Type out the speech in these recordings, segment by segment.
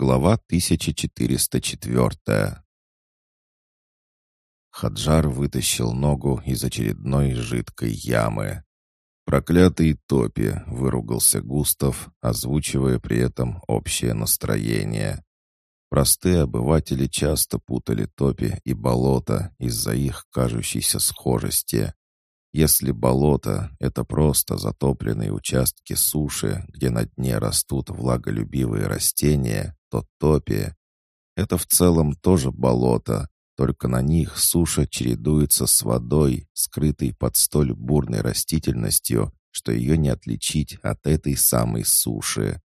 Глава 1404 Хаджар вытащил ногу из очередной жидкой ямы. «Проклятый топи!» — выругался Густав, озвучивая при этом общее настроение. Простые обыватели часто путали топи и болото из-за их кажущейся схожести. Если болото — это просто затопленные участки суши, где на дне растут влаголюбивые растения, то топи — это в целом тоже болото, только на них суша чередуется с водой, скрытой под столь бурной растительностью, что ее не отличить от этой самой суши.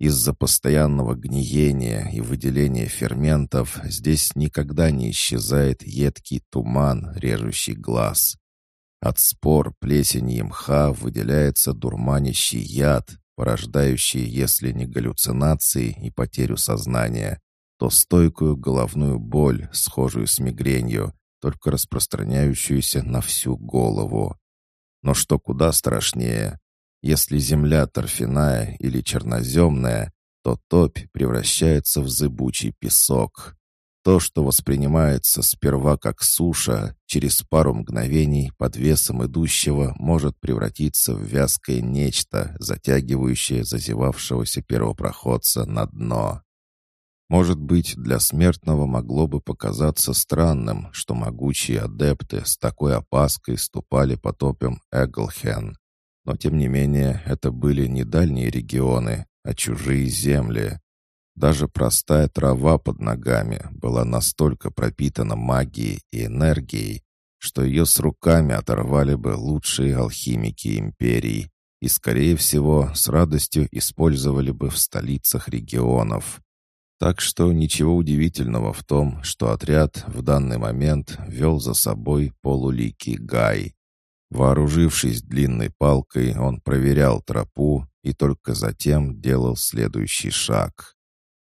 Из-за постоянного гниения и выделения ферментов здесь никогда не исчезает едкий туман, режущий глаз. От спор плесени и мха выделяется дурманящий яд, порождающий, если не галлюцинации и потерю сознания, то стойкую головную боль, схожую с мигренью, только распространяющуюся на всю голову. Но что куда страшнее, если земля торфяная или черноземная, то топь превращается в зыбучий песок. То, что воспринимается сперва как суша, через пару мгновений под весом идущего может превратиться в вязкое нечто, затягивающее зазевавшегося первопроходца на дно. Может быть, для смертного могло бы показаться странным, что могучие адепты с такой опаской ступали по топям Эглхен. Но, тем не менее, это были не дальние регионы, а чужие земли. Даже простая трава под ногами была настолько пропитана магией и энергией, что ее с руками оторвали бы лучшие алхимики империи и, скорее всего, с радостью использовали бы в столицах регионов. Так что ничего удивительного в том, что отряд в данный момент вел за собой полуликий Гай. Вооружившись длинной палкой, он проверял тропу и только затем делал следующий шаг.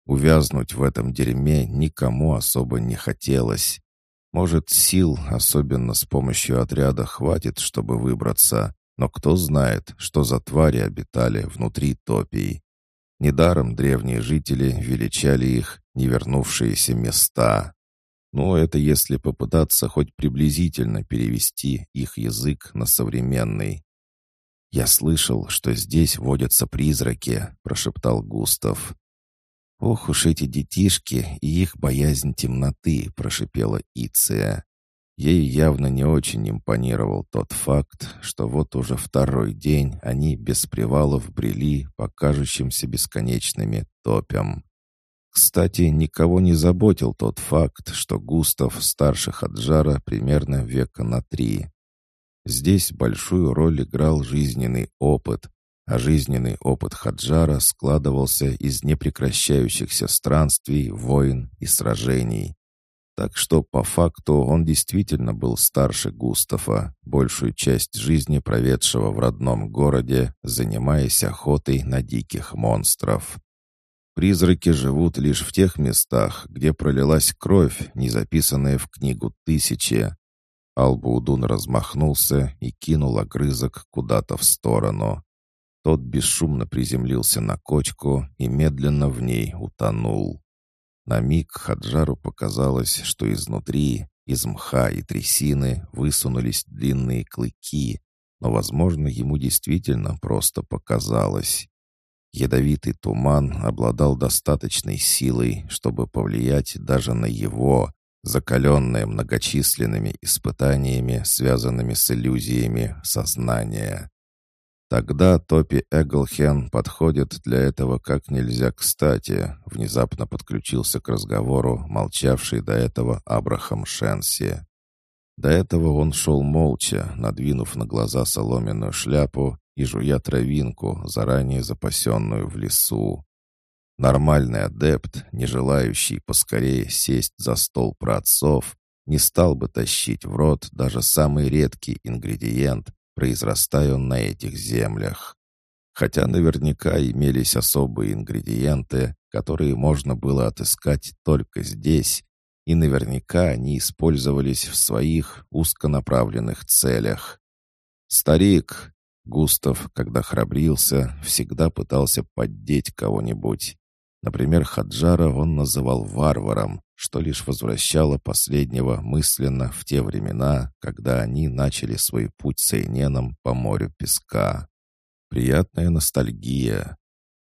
Увязнуть в этом дерьме никому особо не хотелось. Может, сил, особенно с помощью отряда, хватит, чтобы выбраться, но кто знает, что за твари обитали внутри топий. Недаром древние жители величали их невернувшиеся места. Но это если попытаться хоть приблизительно перевести их язык на современный. «Я слышал, что здесь водятся призраки», — прошептал Густав. «Ох уж эти детишки и их боязнь темноты», — прошипела Иция. Ей явно не очень импонировал тот факт, что вот уже второй день они без привалов брели по кажущимся бесконечными топям. Кстати, никого не заботил тот факт, что Густав старше Хаджара примерно века на три. Здесь большую роль играл жизненный опыт, а жизненный опыт Хаджара складывался из непрекращающихся странствий, войн и сражений. Так что, по факту, он действительно был старше Густава, большую часть жизни проведшего в родном городе, занимаясь охотой на диких монстров. Призраки живут лишь в тех местах, где пролилась кровь, не записанная в книгу «Тысячи». Албуудун размахнулся и кинул огрызок куда-то в сторону. Тот бесшумно приземлился на кочку и медленно в ней утонул. На миг Хаджару показалось, что изнутри, из мха и трясины высунулись длинные клыки, но, возможно, ему действительно просто показалось. Ядовитый туман обладал достаточной силой, чтобы повлиять даже на его, закаленное многочисленными испытаниями, связанными с иллюзиями, сознание. Тогда Топи Эглхен подходит для этого как нельзя кстати, внезапно подключился к разговору молчавший до этого Абрахам Шенси. До этого он шел молча, надвинув на глаза соломенную шляпу и жуя травинку, заранее запасенную в лесу. Нормальный адепт, не желающий поскорее сесть за стол праотцов, не стал бы тащить в рот даже самый редкий ингредиент, произрастая на этих землях. Хотя наверняка имелись особые ингредиенты, которые можно было отыскать только здесь, и наверняка они использовались в своих узконаправленных целях. «Старик!» Густав, когда храбрился, всегда пытался поддеть кого-нибудь. Например, Хаджара он называл варваром, что лишь возвращало последнего мысленно в те времена, когда они начали свой путь с Эйненом по морю песка. Приятная ностальгия.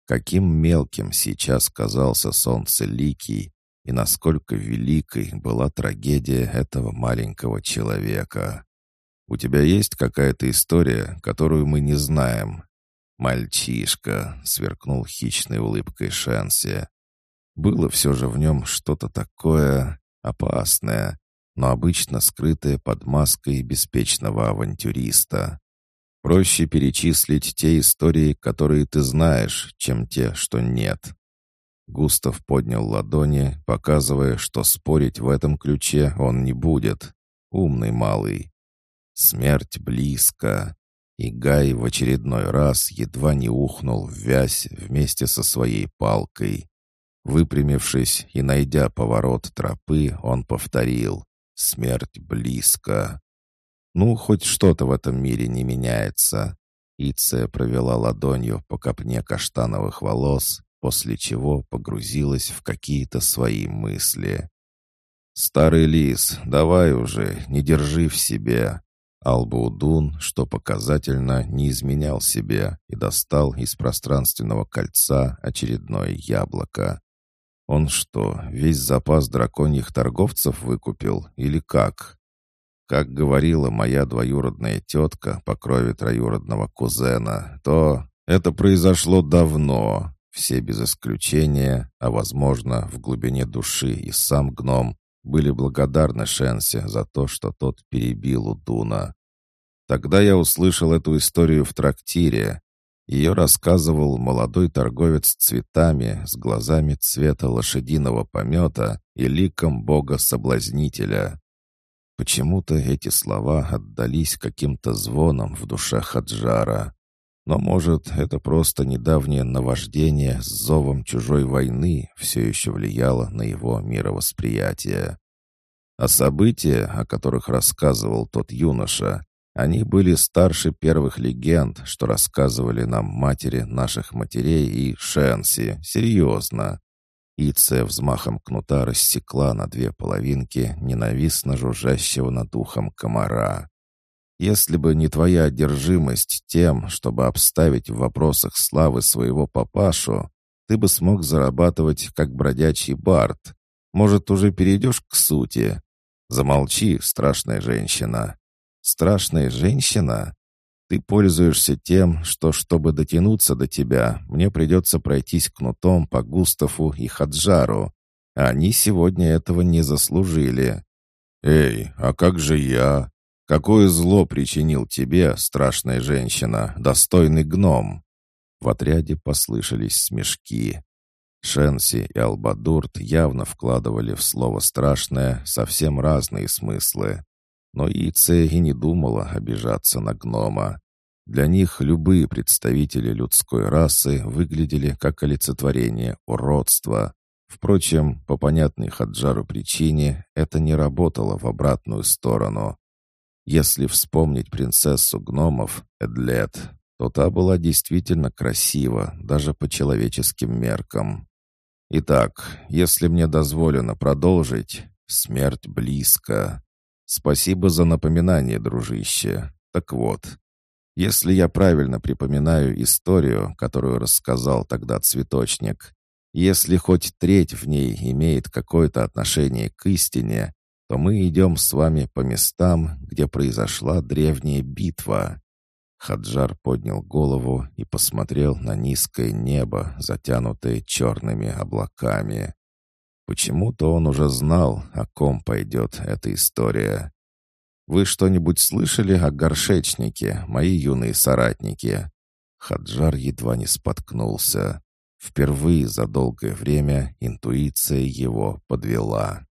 Каким мелким сейчас казался солнцеликий, и насколько великой была трагедия этого маленького человека. «У тебя есть какая-то история, которую мы не знаем?» «Мальчишка», — сверкнул хищной улыбкой Шенси. Было все же в нем что-то такое опасное, но обычно скрытое под маской беспечного авантюриста. Проще перечислить те истории, которые ты знаешь, чем те, что нет. Густав поднял ладони, показывая, что спорить в этом ключе он не будет. Умный малый. Смерть близко. И Гай в очередной раз едва не ухнул в вязь вместе со своей палкой. Выпрямившись и найдя поворот тропы, он повторил «Смерть близко». «Ну, хоть что-то в этом мире не меняется». Иция провела ладонью по копне каштановых волос, после чего погрузилась в какие-то свои мысли. «Старый лис, давай уже, не держи в себе. Албаудун, что показательно, не изменял себе и достал из пространственного кольца очередное яблоко. Он что, весь запас драконьих торговцев выкупил или как? Как говорила моя двоюродная тетка по крови троюродного кузена, то это произошло давно. Все без исключения, а возможно, в глубине души и сам гном были благодарны Шенсе за то, что тот перебил Удуна. Тогда я услышал эту историю в трактире. Ее рассказывал молодой торговец цветами с глазами цвета лошадиного помета и ликом бога-соблазнителя. Почему-то эти слова отдались каким-то звоном в душе Хаджара. Но, может, это просто недавнее наваждение с зовом чужой войны все еще влияло на его мировосприятие. А события, о которых рассказывал тот юноша, они были старше первых легенд, что рассказывали нам матери наших матерей и Шенси. Серьезно. Иция взмахом кнута рассекла на две половинки ненавистно жужжащего над ухом комара. Если бы не твоя одержимость тем, чтобы обставить в вопросах славы своего папашу, ты бы смог зарабатывать, как бродячий бард. Может, уже перейдешь к сути? Замолчи, страшная женщина. Страшная женщина? Ты пользуешься тем, что, чтобы дотянуться до тебя, мне придется пройтись кнутом по Густаву и Хаджару. А они сегодня этого не заслужили. Эй, а как же я? Какое зло причинил тебе, страшная женщина, достойный гном?» В отряде послышались смешки. Шенси и Албадурт явно вкладывали в слово «страшное» совсем разные смыслы. Но Ице и не думала обижаться на гнома. Для них любые представители людской расы выглядели как олицетворение уродства. Впрочем, по понятной Хаджару причине, это не работало в обратную сторону. Если вспомнить принцессу гномов, Эдлет, то та была действительно красива, даже по человеческим меркам. Итак, если мне дозволено продолжить, смерть близко. Спасибо за напоминание, дружище. Так вот, если я правильно припоминаю историю, которую рассказал тогда цветочник, если хоть треть в ней имеет какое-то отношение к истине, то мы идем с вами по местам, где произошла древняя битва». Хаджар поднял голову и посмотрел на низкое небо, затянутое черными облаками. Почему-то он уже знал, о ком пойдет эта история. «Вы что-нибудь слышали о горшечнике, мои юные соратники?» Хаджар едва не споткнулся. Впервые за долгое время интуиция его подвела.